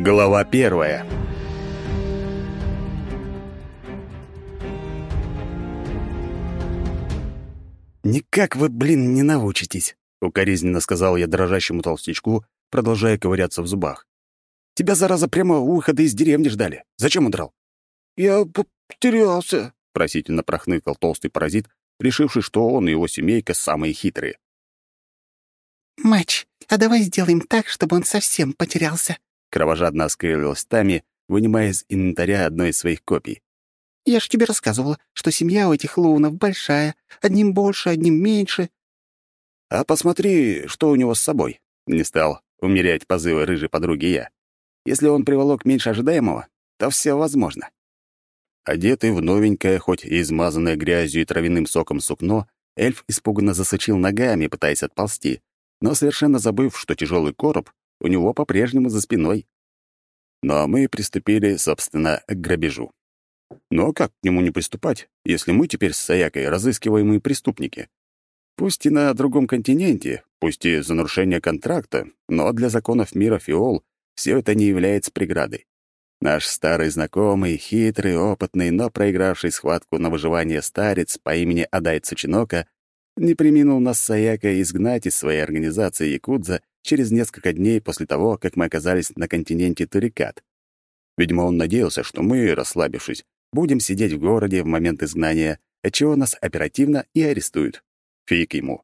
Глава первая. «Никак вы, блин, не научитесь», — укоризненно сказал я дрожащему толстячку, продолжая ковыряться в зубах. «Тебя, зараза, прямо у выхода из деревни ждали. Зачем удрал?» «Я потерялся», — просительно прохныкал толстый паразит, решивший, что он и его семейка самые хитрые. «Матч, а давай сделаем так, чтобы он совсем потерялся», — кровожадно оскалилась Тами, вынимая из инвентаря одной из своих копий. «Я ж тебе рассказывала, что семья у этих лунов большая, одним больше, одним меньше». «А посмотри, что у него с собой», — не стал умерять позывы рыжей подруги я. «Если он приволок меньше ожидаемого, то все возможно». Одетый в новенькое, хоть и измазанное грязью и травяным соком сукно, эльф испуганно засучил ногами, пытаясь отползти, но совершенно забыв, что тяжелый короб у него по-прежнему за спиной. Ну а мы приступили, собственно, к грабежу. Но как к нему не приступать, если мы теперь с Саякой разыскиваемые преступники? Пусть и на другом континенте, пусть и за нарушение контракта, но для законов мира Фиол все это не является преградой. Наш старый знакомый, хитрый, опытный, но проигравший схватку на выживание старец по имени Адай Цучинока не приминул нас с Аяко изгнать из своей организации Якудза через несколько дней после того, как мы оказались на континенте Турикат. Видимо, он надеялся, что мы, расслабившись, будем сидеть в городе в момент изгнания, отчего нас оперативно и арестуют. Фиг ему.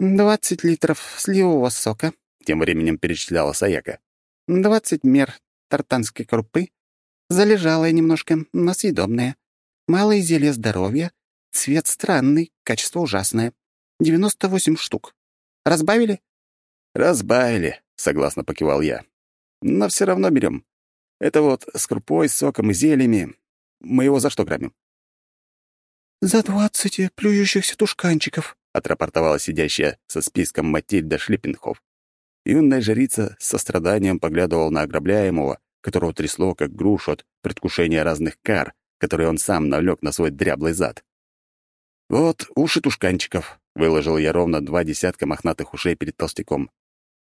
«Двадцать литров сливового сока», — тем временем перечисляла Саяка. «Двадцать мер тартанской крупы, залежалая немножко, но съедобная. Малое зелье здоровья, Цвет странный, качество ужасное. 98 штук. Разбавили? Разбавили, согласно покивал я. Но все равно берем. Это вот с крупой, соком и зельями. Мы его за что грабим? «За двадцать плюющихся тушканчиков», — отрапортовала сидящая со списком Матильда Шлиппенхоф. Юная жрица с состраданием поглядывала на ограбляемого, которого трясло, как грушу от предвкушения разных кар, которые он сам навлек на свой дряблый зад. «Вот уши тушканчиков», — выложил я ровно два десятка мохнатых ушей перед толстяком.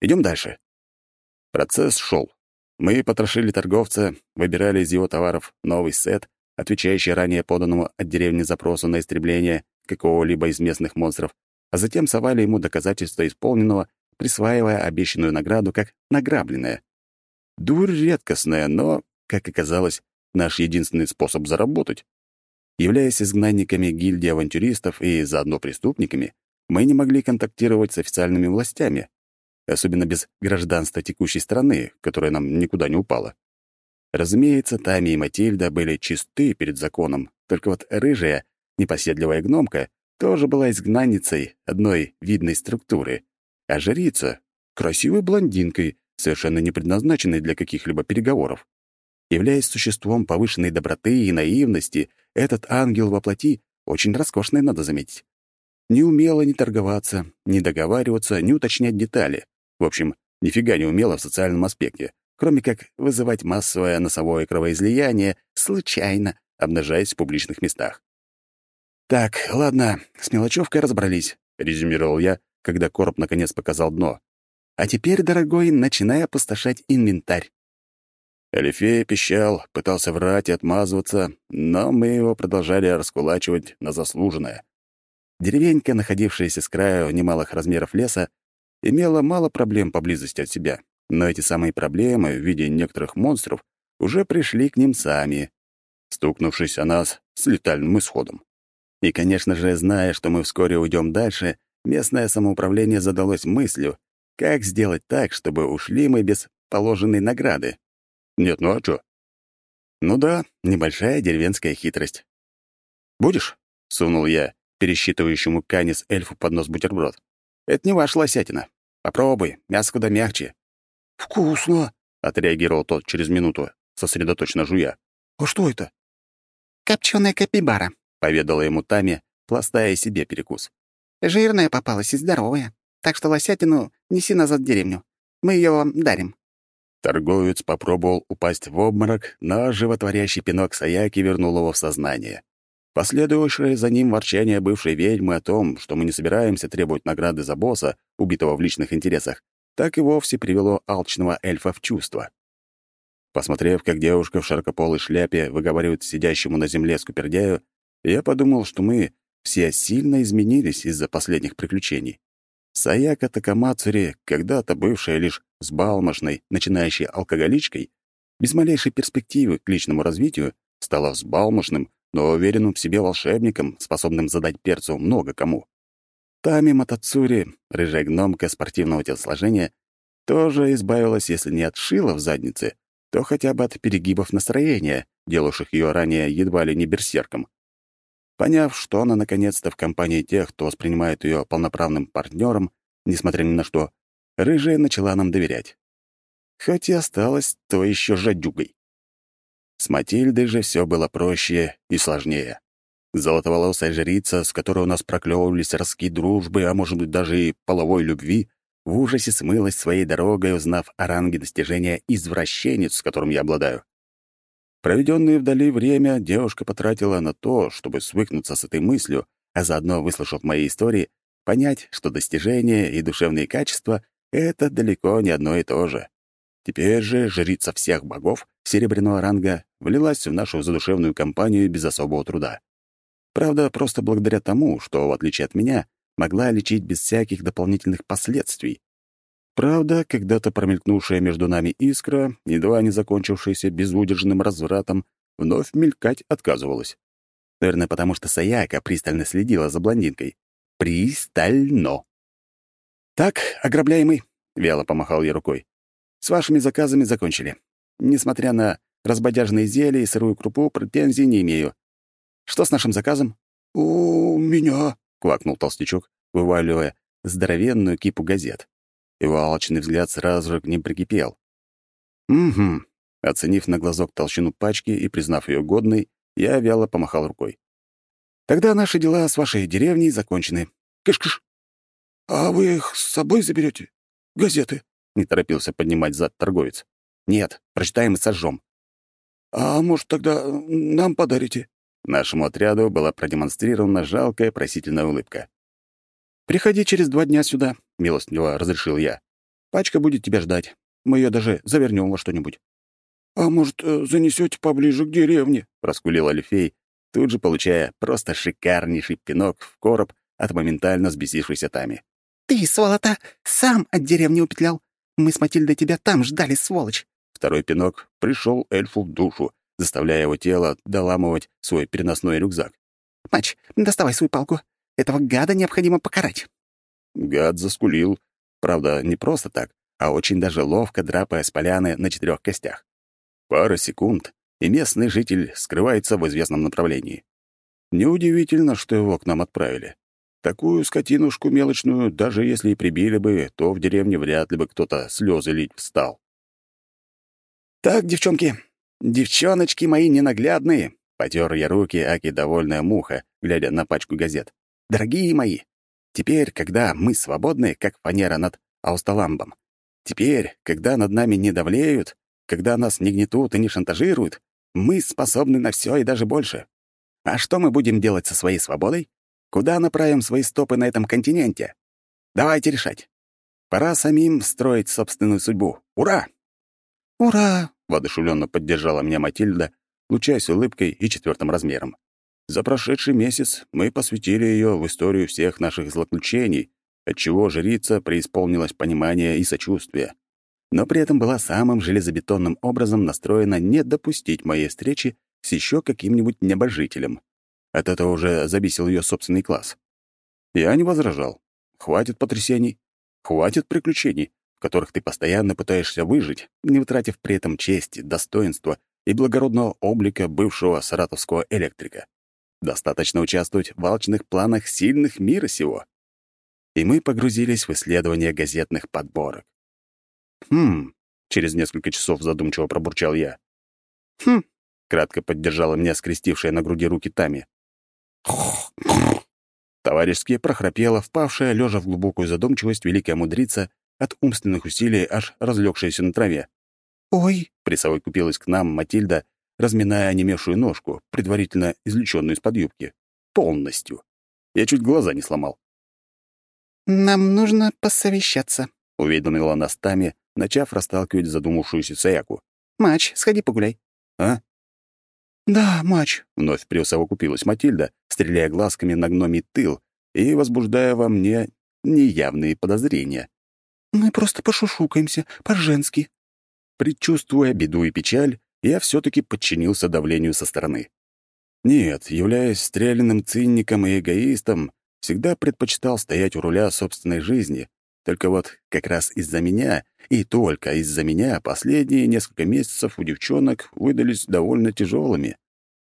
Идем дальше. Процесс шел. Мы потрошили торговца, выбирали из его товаров новый сет, отвечающий ранее поданному от деревни запросу на истребление какого-либо из местных монстров, а затем совали ему доказательства исполненного, присваивая обещанную награду как награбленное. Дурь редкостная, но, как оказалось, наш единственный способ заработать. Являясь изгнанниками гильдии авантюристов и заодно преступниками, мы не могли контактировать с официальными властями, особенно без гражданства текущей страны, которая нам никуда не упала. Разумеется, Тами и Матильда были чисты перед законом, только вот рыжая, непоседливая гномка, тоже была изгнанницей одной видной структуры, а жрица — красивой блондинкой, совершенно не предназначенной для каких-либо переговоров. Являясь существом повышенной доброты и наивности, этот ангел во плоти очень роскошный, надо заметить. Не умела ни торговаться, ни договариваться, ни уточнять детали. В общем, нифига не умела в социальном аспекте, кроме как вызывать массовое носовое кровоизлияние случайно, обнажаясь в публичных местах. «Так, ладно, с мелочевкой разобрались», — резюмировал я, когда короб наконец показал дно. «А теперь, дорогой, начинай опустошать инвентарь». Алифей пищал, пытался врать и отмазываться, но мы его продолжали раскулачивать на заслуженное. Деревенька, находившаяся с краю немалых размеров леса, имела мало проблем поблизости от себя, но эти самые проблемы в виде некоторых монстров уже пришли к ним сами, стукнувшись о нас с летальным исходом. И, конечно же, зная, что мы вскоре уйдем дальше, местное самоуправление задалось мыслью, как сделать так, чтобы ушли мы без положенной награды. Нет, ну а что? Ну да, небольшая деревенская хитрость. «Будешь?» — сунул я пересчитывающему канис эльфу под нос бутерброд. «Это не ваша лосятина. Попробуй, мясо куда мягче». «Вкусно!» — отреагировал тот через минуту, сосредоточенно жуя. «А что это?» «Копченая капибара», — поведала ему Тами, пластая себе перекус. «Жирная попалась и здоровая, так что лосятину неси назад в деревню. Мы ее вам дарим». Торговец попробовал упасть в обморок, но животворящий пинок Саяки вернул его в сознание. Последующее за ним ворчание бывшей ведьмы о том, что мы не собираемся требовать награды за босса, убитого в личных интересах, так и вовсе привело алчного эльфа в чувство. Посмотрев, как девушка в широкополой шляпе выговаривает сидящему на земле скупердяю, я подумал, что мы все сильно изменились из-за последних приключений. Саяка Такамацури, когда-то бывшая лишь сбалмошной, начинающей алкоголичкой, без малейшей перспективы к личному развитию, стала взбалмошным, но уверенным в себе волшебником, способным задать перцу много кому. Тами Матацури, рыжая гномка спортивного телосложения, тоже избавилась, если не от шила в заднице, то хотя бы от перегибов настроения, делавших ее ранее едва ли не берсерком. Поняв, что она наконец-то в компании тех, кто воспринимает ее полноправным партнером, несмотря ни на что, рыжая начала нам доверять. Хоть и осталась то еще жадюгой. С Матильдой же все было проще и сложнее. Золотоволосая жрица, с которой у нас проклевывались ростки дружбы, а может быть даже и половой любви, в ужасе смылась своей дорогой, узнав о ранге достижения извращенец, с которым я обладаю. Проведенное вдали время девушка потратила на то, чтобы свыкнуться с этой мыслью, а заодно, выслушав мои истории, понять, что достижения и душевные качества — это далеко не одно и то же. Теперь же жрица всех богов серебряного ранга влилась в нашу задушевную компанию без особого труда. Правда, просто благодаря тому, что, в отличие от меня, могла лечить без всяких дополнительных последствий. Правда, когда-то промелькнувшая между нами искра, едва не закончившаяся безудержным развратом, вновь мелькать отказывалась. Наверное, потому что Саяка пристально следила за блондинкой. Пристально. «Так, ограбляемый», — вяло помахал я рукой. «С вашими заказами закончили. Несмотря на разбодяжные зелья и сырую крупу, претензий не имею. Что с нашим заказом?» «У меня», — квакнул толстячок, вываливая здоровенную кипу газет. Его алчный взгляд сразу же к ним прикипел. «Угу». Оценив на глазок толщину пачки и признав ее годной, я вяло помахал рукой. «Тогда наши дела с вашей деревней закончены. Кыш-кыш». «А вы их с собой заберете? Газеты?» — не торопился поднимать зад торговец. «Нет, прочитаем и сожжем». «А может, тогда нам подарите?» Нашему отряду была продемонстрирована жалкая просительная улыбка. «Приходи через два дня сюда», — милостливо разрешил я. «Пачка будет тебя ждать. Мы ее даже завернем во что-нибудь». «А может, э, занесете поближе к деревне?» — проскулил Алифей, тут же получая просто шикарнейший пинок в короб от моментально взбесившейся Тами. «Ты, сволота, сам от деревни упетлял. Мы с Матильдой тебя там ждали, сволочь!» Второй пинок пришел эльфу в душу, заставляя его тело доламывать свой переносной рюкзак. «Мач, доставай свою палку. Этого гада необходимо покарать». Гад заскулил. Правда, не просто так, а очень даже ловко драпая с поляны на четырех костях. Пара секунд, и местный житель скрывается в известном направлении. Неудивительно, что его к нам отправили. Такую скотинушку мелочную, даже если и прибили бы, то в деревне вряд ли бы кто-то слезы лить встал. «Так, девчонки, девчоночки мои ненаглядные!» — потер я руки, аки довольная муха, глядя на пачку газет. Дорогие мои, теперь, когда мы свободны, как фанера над Аусталамбом, теперь, когда над нами не давлеют, когда нас не гнетут и не шантажируют, мы способны на все и даже больше. А что мы будем делать со своей свободой? Куда направим свои стопы на этом континенте? Давайте решать. Пора самим строить собственную судьбу. Ура! «Ура!» — воодушевленно поддержала меня Матильда, лучаясь улыбкой и четвертым размером. За прошедший месяц мы посвятили ее в историю всех наших злоключений, отчего жрица преисполнилась понимания и сочувствия, но при этом была самым железобетонным образом настроена не допустить моей встречи с еще каким-нибудь небожителем. От этого уже зависел ее собственный класс. Я не возражал. Хватит потрясений, хватит приключений, в которых ты постоянно пытаешься выжить, не утратив при этом чести, достоинства и благородного облика бывшего саратовского электрика. Достаточно участвовать в алчных планах сильных мира сего. И мы погрузились в исследование газетных подборок. «Хм...» — через несколько часов задумчиво пробурчал я. «Хм...» — кратко поддержала меня скрестившая на груди руки Тами. Товарищески прохрапела, впавшая, лежа в глубокую задумчивость, великая мудрица, от умственных усилий аж разлегшаяся на траве. «Ой!» — присовокупилась к нам Матильда, разминая онемевшую ножку, предварительно извлеченную из-под юбки. Полностью. Я чуть глаза не сломал. «Нам нужно посовещаться», — уведомила нас Тами, начав расталкивать задумавшуюся Саяку. «Мач, сходи погуляй». «А?» «Да, Мач», — вновь присовокупилась Матильда, стреляя глазками на гномий тыл и возбуждая во мне неявные подозрения. «Мы просто пошушукаемся, по-женски». Предчувствуя беду и печаль, я все таки подчинился давлению со стороны. Нет, являясь стрелянным цинником и эгоистом, всегда предпочитал стоять у руля собственной жизни. Только вот как раз из-за меня, и только из-за меня, последние несколько месяцев у девчонок выдались довольно тяжелыми.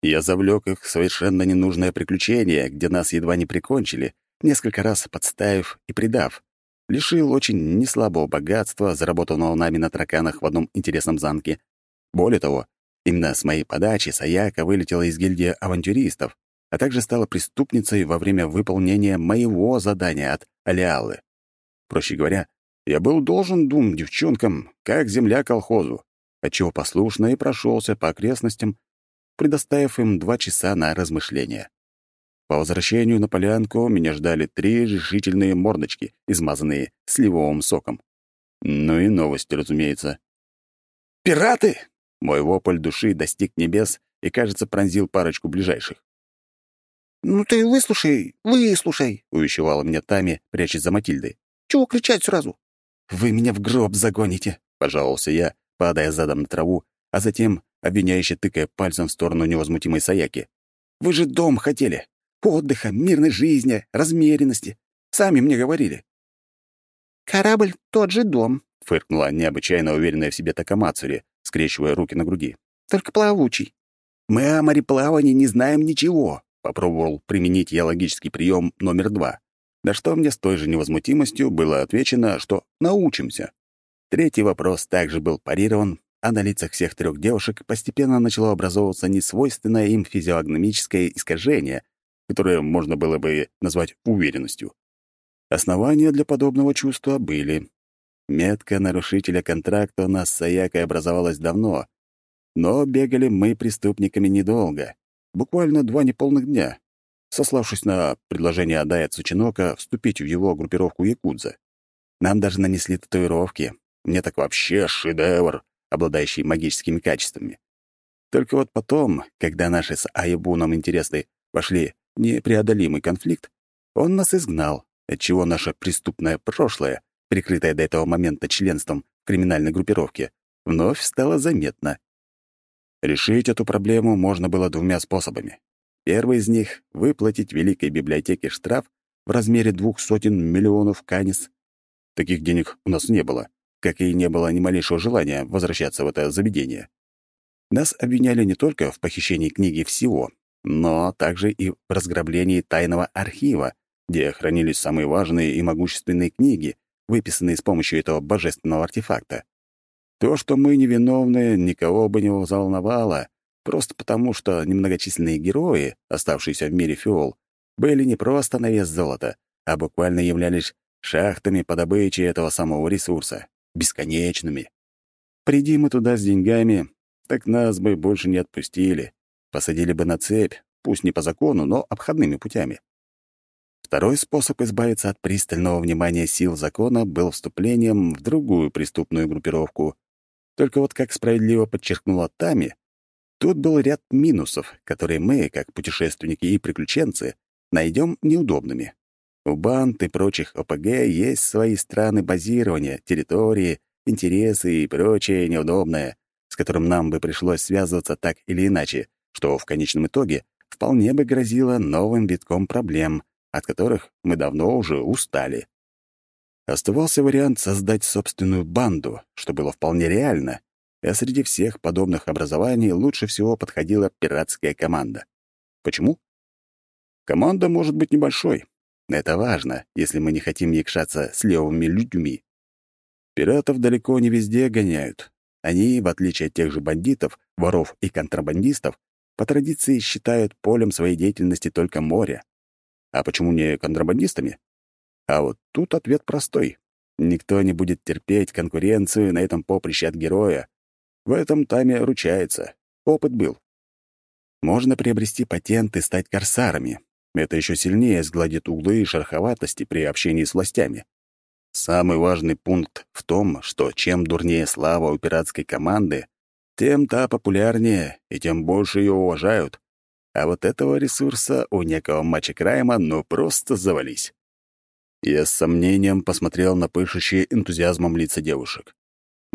Я завлек их в совершенно ненужное приключение, где нас едва не прикончили, несколько раз подставив и предав. Лишил очень неслабого богатства, заработанного нами на тараканах в одном интересном замке. Более того, именно с моей подачи Саяка вылетела из гильдии авантюристов, а также стала преступницей во время выполнения моего задания от Алиалы. Проще говоря, я был должен двум девчонкам, как земля колхозу, отчего послушно и прошелся по окрестностям, предоставив им два часа на размышления. По возвращению на полянку меня ждали три решительные мордочки, измазанные сливовым соком. Ну и новости, разумеется. «Пираты!» Мой вопль души достиг небес и, кажется, пронзил парочку ближайших. «Ну ты выслушай, выслушай!» — увещевала меня Тами, прячась за Матильдой. «Чего кричать сразу?» «Вы меня в гроб загоните!» — пожаловался я, падая задом на траву, а затем обвиняюще тыкая пальцем в сторону невозмутимой Саяки. «Вы же дом хотели! Отдыха, мирной жизни, размеренности. Сами мне говорили». «Корабль — тот же дом», — фыркнула необычайно уверенная в себе Такамацури, скрещивая руки на груди. «Только плавучий». «Мы о мореплавании не знаем ничего», — попробовал применить я логический прием номер два. На что мне с той же невозмутимостью было отвечено, что научимся. Третий вопрос также был парирован, а на лицах всех трех девушек постепенно начало образовываться несвойственное им физиогномическое искажение, которое можно было бы назвать уверенностью. Основания для подобного чувства были. Метка нарушителя контракта у нас с Саякой образовалась давно, но бегали мы преступниками недолго, буквально два неполных дня, сославшись на предложение Адая Цучинока вступить в его группировку Якудза. Нам даже нанесли татуировки. Мне так вообще шедевр, обладающий магическими качествами. Только вот потом, когда наши с Айбуном интересы пошли непреодолимый конфликт, он нас изгнал, отчего наше преступное прошлое, прикрытое до этого момента членством в криминальной группировке, вновь стало заметно. Решить эту проблему можно было двумя способами. Первый из них — выплатить Великой библиотеке штраф в размере двух сотен миллионов канис. Таких денег у нас не было, как и не было ни малейшего желания возвращаться в это заведение. Нас обвиняли не только в похищении книги всего, но также и в разграблении тайного архива, где хранились самые важные и могущественные книги, выписанные с помощью этого божественного артефакта. То, что мы невиновны, никого бы не взволновало, просто потому что немногочисленные герои, оставшиеся в мире Фиол, были не просто на вес золота, а буквально являлись шахтами по добыче этого самого ресурса, бесконечными. Приди мы туда с деньгами, так нас бы больше не отпустили, Посадили бы на цепь, пусть не по закону, но обходными путями. Второй способ избавиться от пристального внимания сил закона был вступлением в другую преступную группировку. Только вот, как справедливо подчеркнула Тами, тут был ряд минусов, которые мы, как путешественники и приключенцы, найдем неудобными. У банд и прочих ОПГ есть свои страны базирования, территории, интересы и прочее неудобное, с которым нам бы пришлось связываться так или иначе, что в конечном итоге вполне бы грозило новым витком проблем, от которых мы давно уже устали. Оставался вариант создать собственную банду, что было вполне реально, а среди всех подобных образований лучше всего подходила пиратская команда. Почему? Команда может быть небольшой. Это важно, если мы не хотим якшаться с левыми людьми. Пиратов далеко не везде гоняют. Они, в отличие от тех же бандитов, воров и контрабандистов, по традиции считают полем своей деятельности только море. А почему не контрабандистами? А вот тут ответ простой. Никто не будет терпеть конкуренцию на этом поприще от героя. В этом Таме ручается. Опыт был. Можно приобрести патент и стать корсарами. Это еще сильнее сгладит углы и шероховатости при общении с властями. Самый важный пункт в том, что чем дурнее слава у пиратской команды, тем та популярнее и тем больше ее уважают. А вот этого ресурса у некого матча Крайма ну просто завались. Я с сомнением посмотрел на пышущие энтузиазмом лица девушек.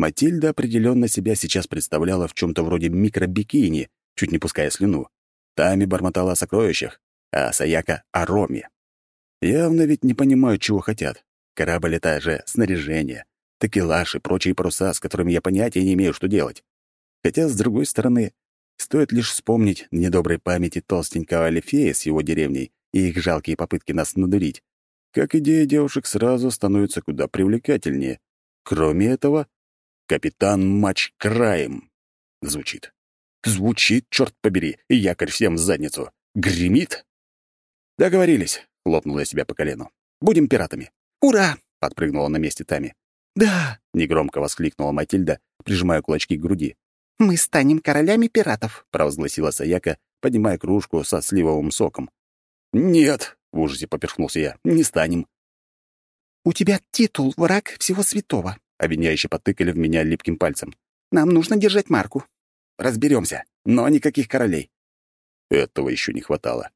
Матильда определенно себя сейчас представляла в чем то вроде микробикини, чуть не пуская слюну. Тами бормотала о сокровищах, а Саяка — о роме. Явно ведь не понимают, чего хотят. Корабль — это же снаряжение, такелаж и прочие паруса, с которыми я понятия не имею, что делать. Хотя, с другой стороны, стоит лишь вспомнить недоброй памяти толстенького Алифея с его деревней и их жалкие попытки нас надурить, как идея девушек сразу становится куда привлекательнее. Кроме этого, «Капитан Матч Краем» звучит. Звучит, черт побери, и якорь всем в задницу. Гремит? Договорились, хлопнула я себя по колену. Будем пиратами. «Ура!» — подпрыгнула на месте Тами. «Да!» — негромко воскликнула Матильда, прижимая кулачки к груди. «Мы станем королями пиратов», — провозгласила Саяка, поднимая кружку со сливовым соком. «Нет!» — в ужасе поперхнулся я. «Не станем». «У тебя титул «Враг всего святого», — обвиняюще потыкали в меня липким пальцем. «Нам нужно держать марку». «Разберемся, но никаких королей». Этого еще не хватало.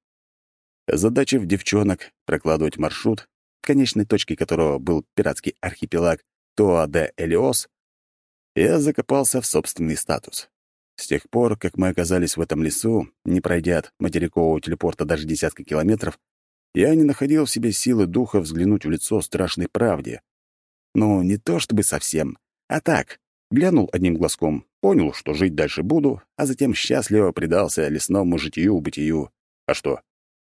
Задача в девчонок — прокладывать маршрут конечной точкой которого был пиратский архипелаг Тоа-де-Элиос, я закопался в собственный статус. С тех пор, как мы оказались в этом лесу, не пройдя от материкового телепорта даже десятка километров, я не находил в себе силы духа взглянуть в лицо страшной правде. Ну, не то чтобы совсем, а так, глянул одним глазком, понял, что жить дальше буду, а затем счастливо предался лесному житию-бытию. А что?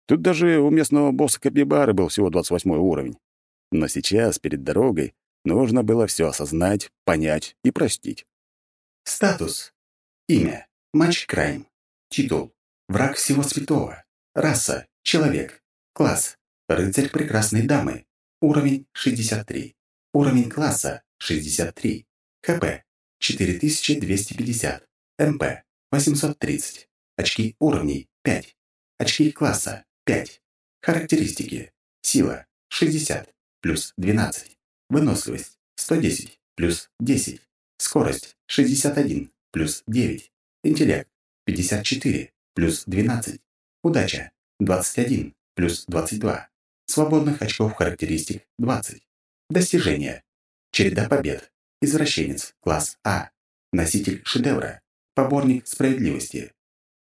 Тут даже у местного босса Капибары был всего 28 уровень. Но сейчас, перед дорогой, нужно было все осознать, понять и простить. Статус. Имя. Матч Крайм. Титул. Враг всего святого. Раса. Человек. Класс. Рыцарь прекрасной дамы. Уровень 63. Уровень класса 63. ХП 4250. МП 830. Очки уровней 5. Очки класса 5. Характеристики. Сила 60 плюс 12. Выносливость 110 плюс 10. Скорость 61 плюс 9. Интеллект 54 плюс 12. Удача 21 плюс 22. Свободных очков характеристик 20. Достижения. Череда побед. Извращенец. Класс А. Носитель шедевра. Поборник справедливости.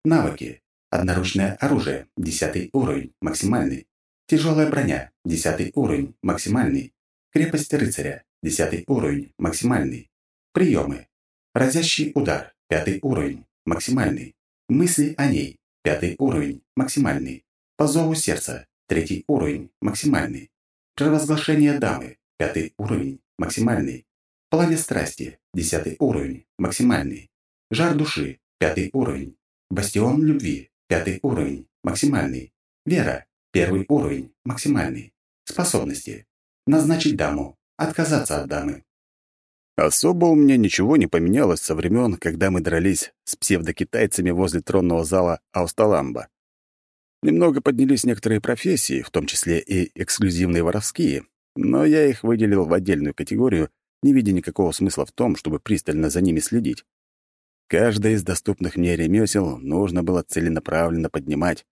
Навыки. Одноручное оружие, 10 уровень, максимальный. Тяжелая броня, 10 уровень, максимальный. Крепость рыцаря, 10 уровень, максимальный. Приемы. Разящий удар, 5 уровень, максимальный. Мысли о ней, 5 уровень, максимальный. По зову сердца, 3 уровень, максимальный. Провозглашение дамы, 5 уровень, максимальный. Пламя страсти, 10 уровень, максимальный. Жар души, 5 уровень. Бастион любви, Пятый уровень. Максимальный. Вера. Первый уровень. Максимальный. Способности. Назначить даму. Отказаться от дамы. Особо у меня ничего не поменялось со времен, когда мы дрались с псевдокитайцами возле тронного зала Аусталамба. Немного поднялись некоторые профессии, в том числе и эксклюзивные воровские, но я их выделил в отдельную категорию, не видя никакого смысла в том, чтобы пристально за ними следить. Каждое из доступных мне ремесел нужно было целенаправленно поднимать,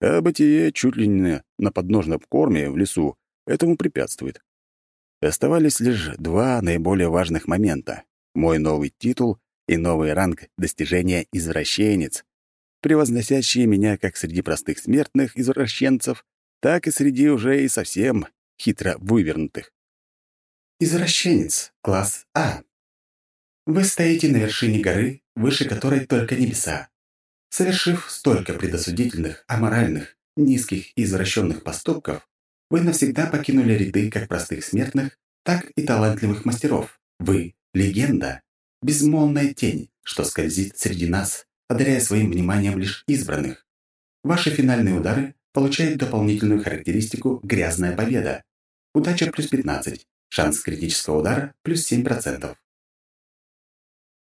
а бытие чуть ли не на подножном корме в лесу этому препятствует. Оставались лишь два наиболее важных момента — мой новый титул и новый ранг достижения «извращенец», превозносящие меня как среди простых смертных извращенцев, так и среди уже и совсем хитро вывернутых. Извращенец, класс А. Вы стоите на вершине горы, выше которой только небеса. Совершив столько предосудительных, аморальных, низких и извращенных поступков, вы навсегда покинули ряды как простых смертных, так и талантливых мастеров. Вы — легенда, безмолвная тень, что скользит среди нас, одаряя своим вниманием лишь избранных. Ваши финальные удары получают дополнительную характеристику «Грязная победа». Удача плюс 15, шанс критического удара плюс 7%.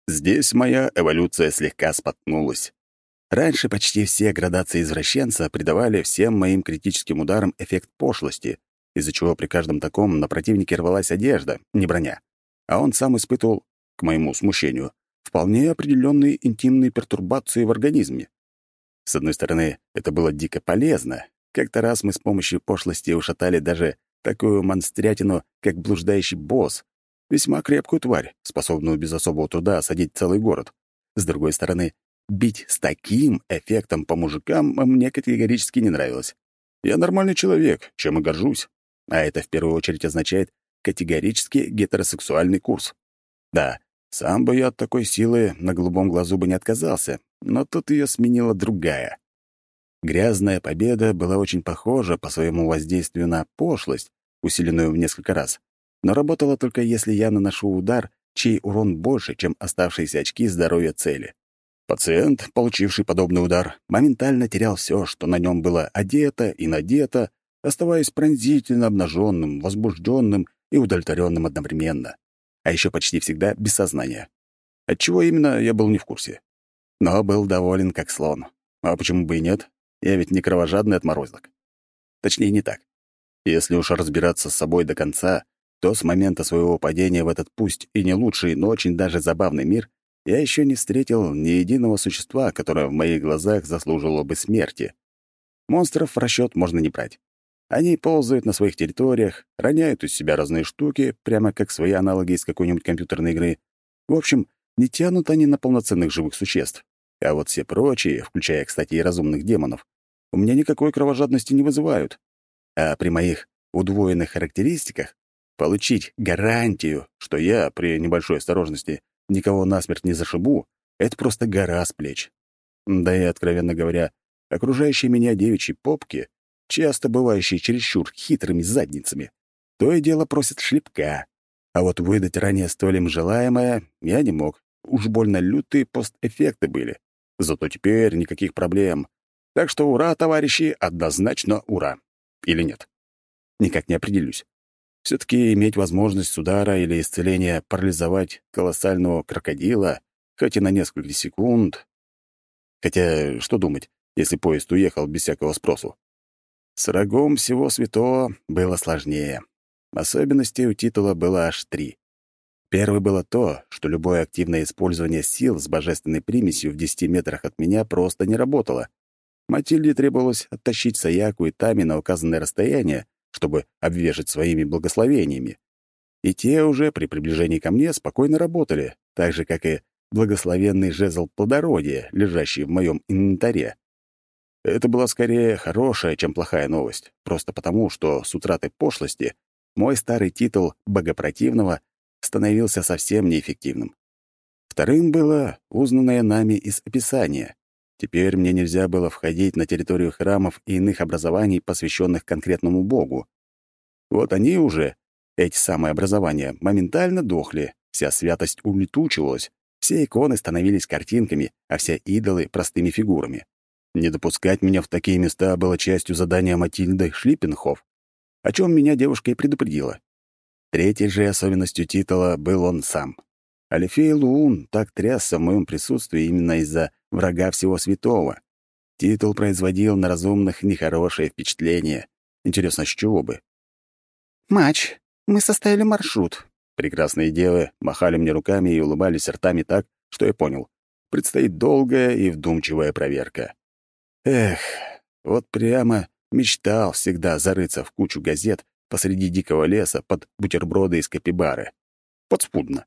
Здесь моя эволюция слегка споткнулась. Раньше почти все градации извращенца придавали всем моим критическим ударам эффект пошлости, из-за чего при каждом таком на противнике рвалась одежда, не броня. А он сам испытывал, к моему смущению, вполне определенные интимные пертурбации в организме. С одной стороны, это было дико полезно. Как-то раз мы с помощью пошлости ушатали даже такую монстрятину, как блуждающий босс, весьма крепкую тварь, способную без особого труда осадить целый город. С другой стороны, бить с таким эффектом по мужикам мне категорически не нравилось. Я нормальный человек, чем и горжусь. А это в первую очередь означает категорически гетеросексуальный курс. Да, сам бы я от такой силы на голубом глазу бы не отказался, но тут ее сменила другая. Грязная победа была очень похожа по своему воздействию на пошлость, усиленную в несколько раз, но работала только если я наношу удар, чей урон больше, чем оставшиеся очки здоровья цели. Пациент, получивший подобный удар, моментально терял все, что на нем было одето и надето, оставаясь пронзительно обнаженным, возбужденным и удовлетворенным одновременно. А еще почти всегда без сознания. Отчего именно, я был не в курсе. Но был доволен как слон. А почему бы и нет? Я ведь не кровожадный отморозок. Точнее, не так. Если уж разбираться с собой до конца, то с момента своего падения в этот пусть и не лучший, но очень даже забавный мир я еще не встретил ни единого существа, которое в моих глазах заслужило бы смерти. Монстров в расчет можно не брать. Они ползают на своих территориях, роняют из себя разные штуки, прямо как свои аналоги из какой-нибудь компьютерной игры. В общем, не тянут они на полноценных живых существ. А вот все прочие, включая, кстати, и разумных демонов, у меня никакой кровожадности не вызывают. А при моих удвоенных характеристиках получить гарантию, что я, при небольшой осторожности, никого насмерть не зашибу, это просто гора с плеч. Да и, откровенно говоря, окружающие меня девичьи попки, часто бывающие чересчур хитрыми задницами, то и дело просят шлепка. А вот выдать ранее столь им желаемое я не мог. Уж больно лютые постэффекты были. Зато теперь никаких проблем. Так что ура, товарищи, однозначно ура. Или нет? Никак не определюсь. все таки иметь возможность удара или исцеления парализовать колоссального крокодила, хоть и на несколько секунд. Хотя, что думать, если поезд уехал без всякого спросу? С врагом всего святого было сложнее. Особенностей у титула было аж три. Первое было то, что любое активное использование сил с божественной примесью в 10 метрах от меня просто не работало. Матильде требовалось оттащить Саяку и Тами на указанное расстояние, чтобы обвешать своими благословениями. И те уже при приближении ко мне спокойно работали, так же, как и благословенный жезл плодородия, лежащий в моем инвентаре. Это была скорее хорошая, чем плохая новость, просто потому, что с утратой пошлости мой старый титул богопротивного становился совсем неэффективным. Вторым было узнанное нами из описания. Теперь мне нельзя было входить на территорию храмов и иных образований, посвященных конкретному богу. Вот они уже, эти самые образования, моментально дохли, вся святость улетучивалась, все иконы становились картинками, а все идолы — простыми фигурами. Не допускать меня в такие места было частью задания Матильды Шлиппенхоф, о чем меня девушка и предупредила. Третьей же особенностью титула был он сам. Алифей Луун так трясся в моем присутствии именно из-за врага всего святого. Титул производил на разумных нехорошее впечатление. Интересно, с чего бы? «Мач, мы составили маршрут». Прекрасные девы махали мне руками и улыбались ртами так, что я понял. Предстоит долгая и вдумчивая проверка. Эх, вот прямо мечтал всегда зарыться в кучу газет посреди дикого леса под бутерброды из капибары. Подспудно.